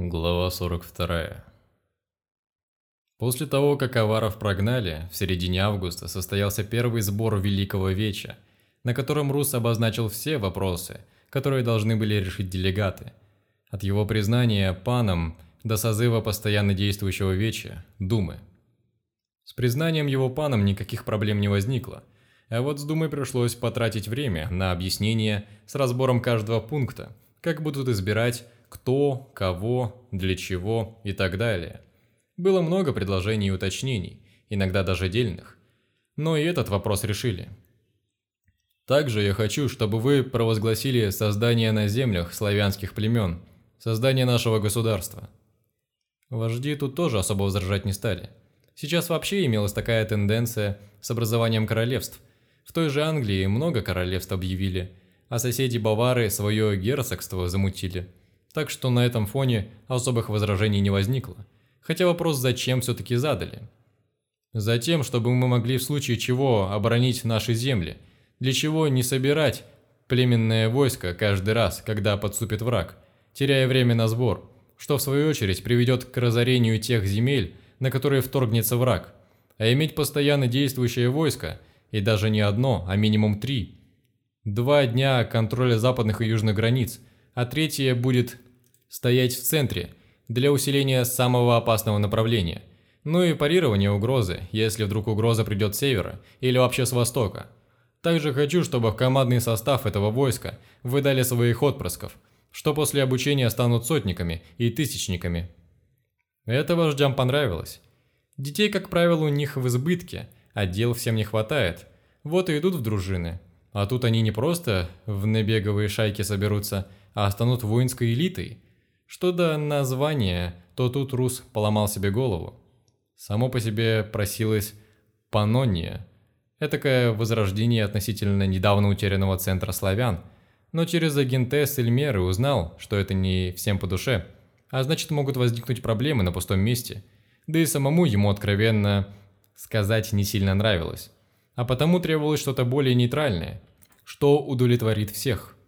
Глава 42. После того, как аваров прогнали, в середине августа состоялся первый сбор Великого Веча, на котором Рус обозначил все вопросы, которые должны были решить делегаты. От его признания паном до созыва постоянно действующего Веча – Думы. С признанием его паном никаких проблем не возникло, а вот с Думой пришлось потратить время на объяснение с разбором каждого пункта, как будут избирать кто, кого, для чего и так далее. Было много предложений и уточнений, иногда даже дельных. Но и этот вопрос решили. Также я хочу, чтобы вы провозгласили создание на землях славянских племен, создание нашего государства. Вожди тут тоже особо возражать не стали. Сейчас вообще имелась такая тенденция с образованием королевств. В той же Англии много королевств объявили, а соседи Бавары свое герцогство замутили – так что на этом фоне особых возражений не возникло. Хотя вопрос зачем все-таки задали. Затем, чтобы мы могли в случае чего оборонить наши земли, для чего не собирать племенное войско каждый раз, когда подступит враг, теряя время на сбор, что в свою очередь приведет к разорению тех земель, на которые вторгнется враг, а иметь постоянно действующее войско, и даже не одно, а минимум три. Два дня контроля западных и южных границ – а третье будет стоять в центре для усиления самого опасного направления, ну и парирование угрозы, если вдруг угроза придет с севера или вообще с востока. Также хочу, чтобы в командный состав этого войска выдали своих отпрысков, что после обучения станут сотниками и тысячниками. Это вождям понравилось. Детей, как правило, у них в избытке, а дел всем не хватает. Вот и идут в дружины. А тут они не просто в набеговые шайки соберутся, а станут воинской элитой. Что до названия, то тут Рус поломал себе голову. Само по себе просилось «Панонния». Этакое возрождение относительно недавно утерянного центра славян, но через агентес Эльмеры узнал, что это не всем по душе, а значит могут возникнуть проблемы на пустом месте, да и самому ему откровенно сказать не сильно нравилось, а потому требовалось что-то более нейтральное, что удовлетворит всех –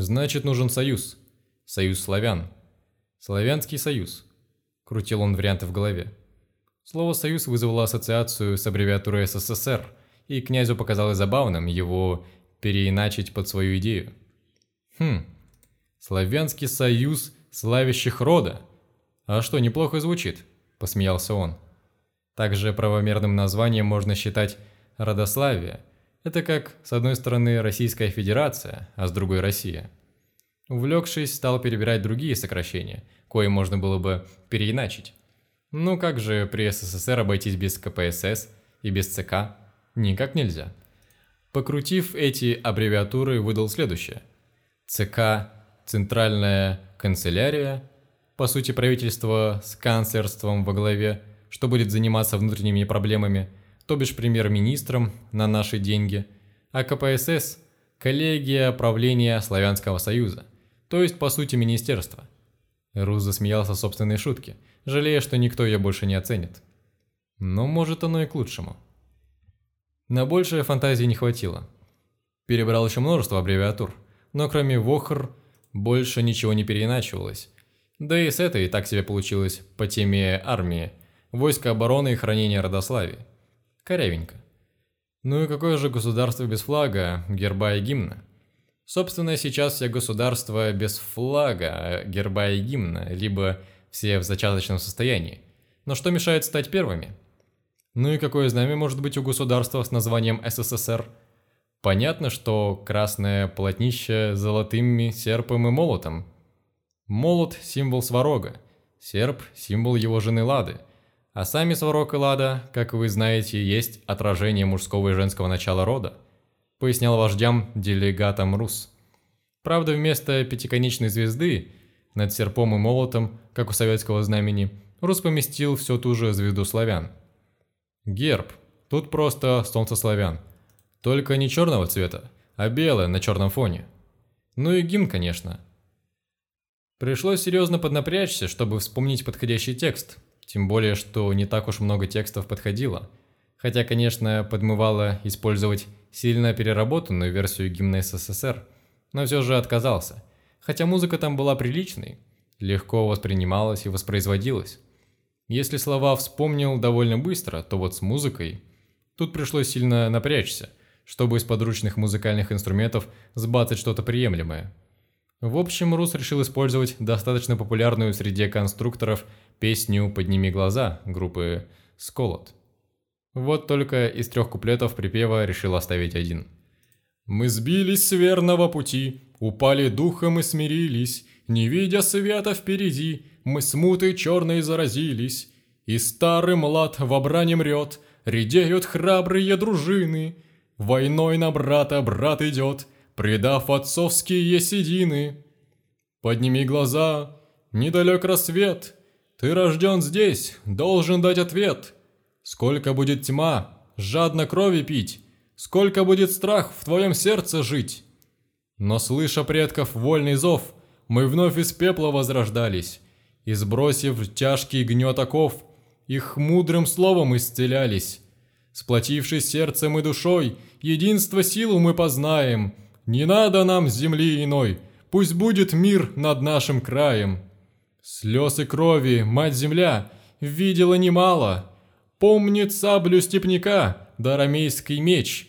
Значит, нужен союз. Союз славян. Славянский союз. Крутил он варианты в голове. Слово «союз» вызвало ассоциацию с аббревиатурой СССР, и князю показалось забавным его переиначить под свою идею. Хм, славянский союз славящих рода. А что, неплохо звучит, посмеялся он. Также правомерным названием можно считать родославие – это как, с одной стороны, Российская Федерация, а с другой Россия. Увлекшись, стал перебирать другие сокращения, кои можно было бы переиначить. Ну как же при СССР обойтись без КПСС и без ЦК? Никак нельзя. Покрутив эти аббревиатуры, выдал следующее. ЦК – Центральная канцелярия, по сути правительство с канцлерством во главе, что будет заниматься внутренними проблемами – то бишь премьер-министром на наши деньги, а КПСС – коллегия правления Славянского Союза, то есть по сути министерство. Рус засмеялся собственной шутке, жалея, что никто ее больше не оценит. Но может оно и к лучшему. На большее фантазии не хватило. Перебрал еще множество аббревиатур, но кроме ВОХР больше ничего не переиначивалось. Да и с этой так себе получилось по теме армии, войска обороны и хранения родославия. Корявенько. Ну и какое же государство без флага, герба и гимна? Собственно, сейчас все государства без флага, герба и гимна, либо все в зачаточном состоянии. Но что мешает стать первыми? Ну и какое знамя может быть у государства с названием СССР? Понятно, что красное полотнище с золотыми серпом и молотом. Молот – символ сварога, серп – символ его жены Лады – а сами Сварог и Лада, как вы знаете, есть отражение мужского и женского начала рода, пояснял вождям делегатам Рус. Правда, вместо пятиконечной звезды над серпом и молотом, как у советского знамени, Рус поместил всю ту же звезду славян. Герб. Тут просто солнце славян. Только не черного цвета, а белое на черном фоне. Ну и гимн, конечно. Пришлось серьезно поднапрячься, чтобы вспомнить подходящий текст, тем более, что не так уж много текстов подходило. Хотя, конечно, подмывало использовать сильно переработанную версию гимна СССР, но все же отказался. Хотя музыка там была приличной. легко воспринималось и воспроизводилось. Если слова вспомнил довольно быстро, то вот с музыкой... Тут пришлось сильно напрячься, чтобы из подручных музыкальных инструментов сбацать что-то приемлемое. В общем, Рус решил использовать достаточно популярную среди конструкторов песню «Подними глаза» группы «Сколот». Вот только из трех куплетов припева решил оставить один. «Мы сбились с верного пути, упали духом и смирились, не видя света впереди, мы смутой черной заразились. И старый млад в обране мрет, редеют храбрые дружины. Войной на брата брат идет, предав отцовские седины. Подними глаза, недалек рассвет, ты рожден здесь, должен дать ответ. Сколько будет тьма, жадно крови пить, сколько будет страх в твоем сердце жить. Но слыша предков вольный зов, мы вновь из пепла возрождались, и сбросив тяжкий гнет оков, их мудрым словом исцелялись. Сплотившись сердцем и душой, единство силу мы познаем. Не надо нам земли иной, пусть будет мир над нашим краем. Слез и крови, мать-земля, видела немало. Помнит саблю степняка, да рамейский меч.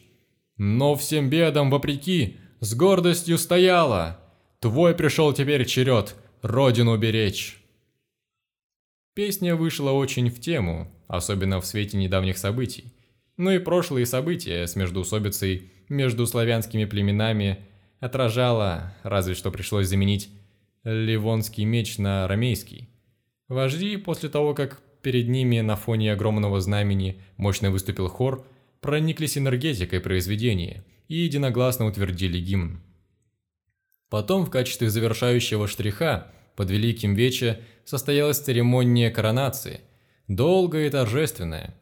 Но всем бедам вопреки, с гордостью стояла. Твой пришел теперь черед, родину беречь. Песня вышла очень в тему, особенно в свете недавних событий. Ну и прошлые события с междоусобицей между славянскими племенами отражала, разве что пришлось заменить ливонский меч на ромейский. Вожди, после того, как перед ними на фоне огромного знамени мощно выступил хор, прониклись энергетикой произведения и единогласно утвердили гимн. Потом в качестве завершающего штриха под Великим Вече состоялась церемония коронации, долгая и торжественная,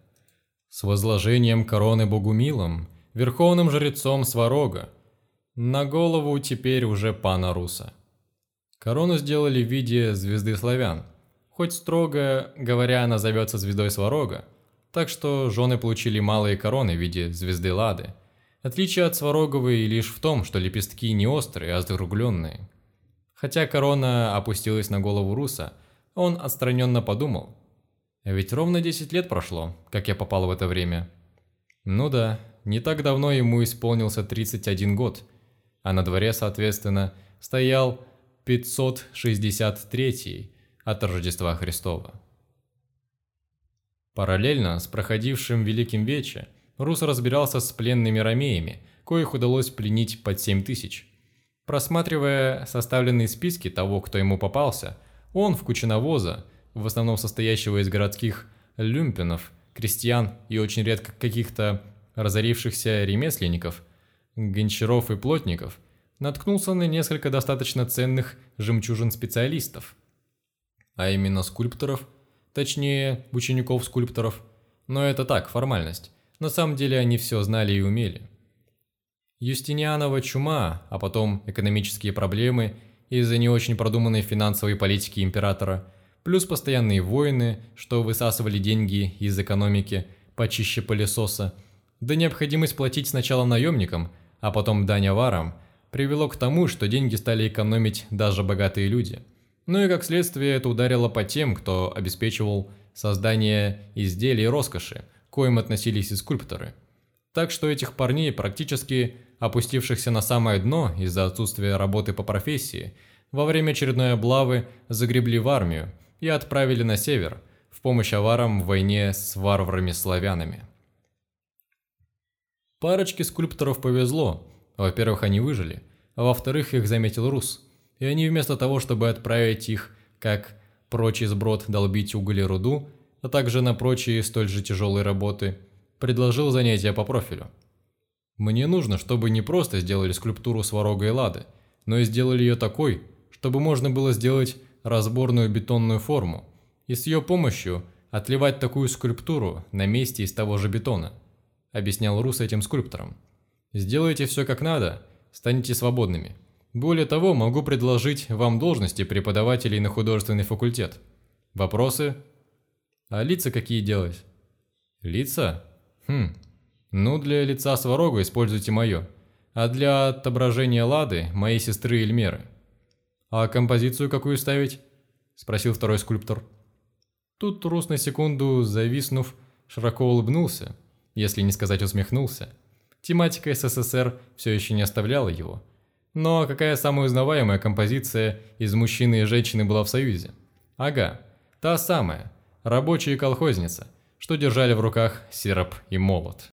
с возложением короны Богумилом, верховным жрецом Сварога, на голову теперь уже пана Руса. Корону сделали в виде звезды славян, хоть строго говоря она зовется звездой Сварога, так что жены получили малые короны в виде звезды Лады. Отличие от Свароговой лишь в том, что лепестки не острые, а закругленные. Хотя корона опустилась на голову Руса, он отстраненно подумал. Ведь ровно 10 лет прошло, как я попал в это время. Ну да, не так давно ему исполнился 31 год, а на дворе, соответственно, стоял 563 от Рождества Христова. Параллельно с проходившим Великим Вече, Рус разбирался с пленными ромеями, коих удалось пленить под 7 тысяч – Просматривая составленные списки того, кто ему попался, он в кучиновоза, в основном состоящего из городских люмпинов, крестьян и очень редко каких-то разорившихся ремесленников, гончаров и плотников, наткнулся на несколько достаточно ценных жемчужин-специалистов, а именно скульпторов, точнее, учеников-скульпторов, но это так, формальность. На самом деле они все знали и умели. Юстинианова чума, а потом экономические проблемы из-за не очень продуманной финансовой политики императора, плюс постоянные войны, что высасывали деньги из экономики почище пылесоса, да необходимость платить сначала наемникам, а потом дань аварам, привело к тому, что деньги стали экономить даже богатые люди. Ну и как следствие это ударило по тем, кто обеспечивал создание изделий роскоши, к коим относились и скульпторы. Так что этих парней практически опустившихся на самое дно из-за отсутствия работы по профессии, во время очередной облавы загребли в армию и отправили на север в помощь аварам в войне с варварами-славянами. Парочке скульпторов повезло. Во-первых, они выжили, а во-вторых, их заметил Рус. И они вместо того, чтобы отправить их, как прочий сброд, долбить уголь и руду, а также на прочие столь же тяжелые работы, предложил занятия по профилю – мне нужно, чтобы не просто сделали скульптуру Сварога и Лады, но и сделали ее такой, чтобы можно было сделать разборную бетонную форму, и с ее помощью отливать такую скульптуру на месте из того же бетона, объяснял Рус этим скульпторам. Сделайте все как надо, станете свободными. Более того, могу предложить вам должности преподавателей на художественный факультет. Вопросы? А лица какие делать? Лица? Хм, ну, для лица Сварога используйте мое, а для отображения Лады – моей сестры Эльмеры. А композицию какую ставить? – спросил второй скульптор. Тут Рус на секунду, зависнув, широко улыбнулся, если не сказать усмехнулся. Тематика СССР все еще не оставляла его. Но какая самая узнаваемая композиция из мужчины и женщины была в Союзе? Ага, та самая, рабочая колхозница, что держали в руках серп и молот.